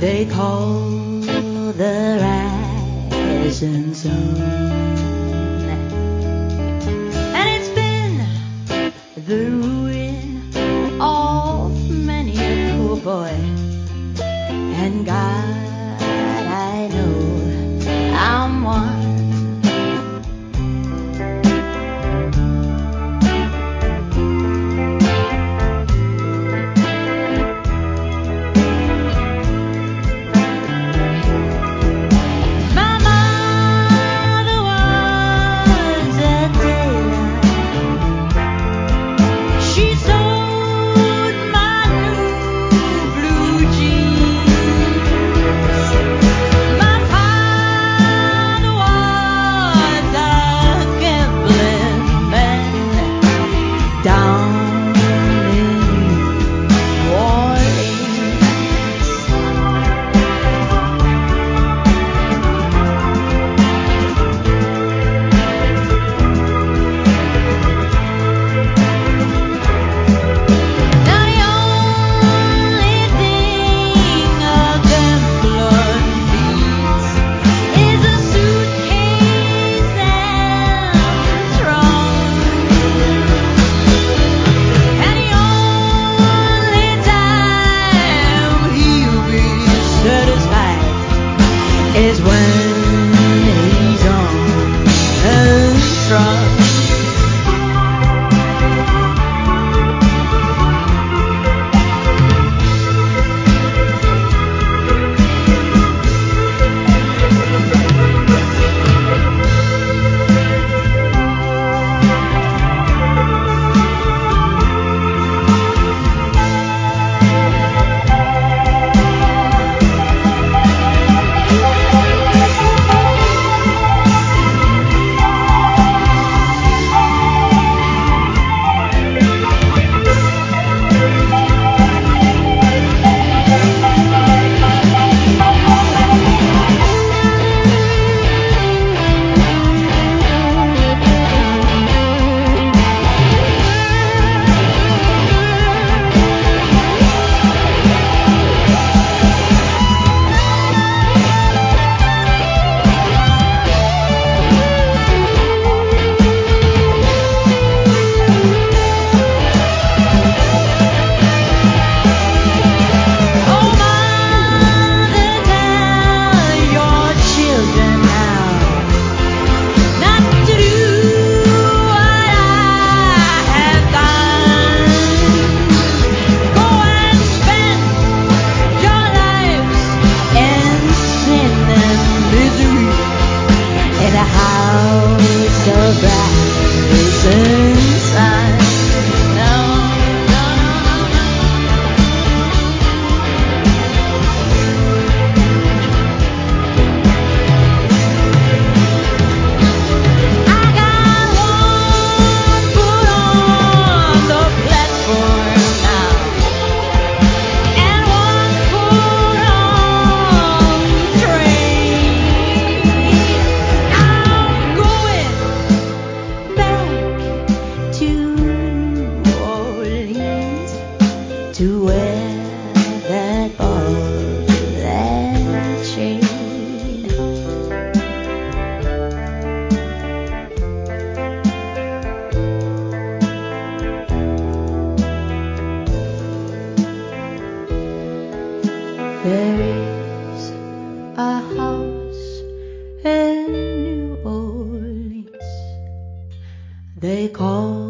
they call the rising sun. And it's been the ruin of many a poor boy. And God They call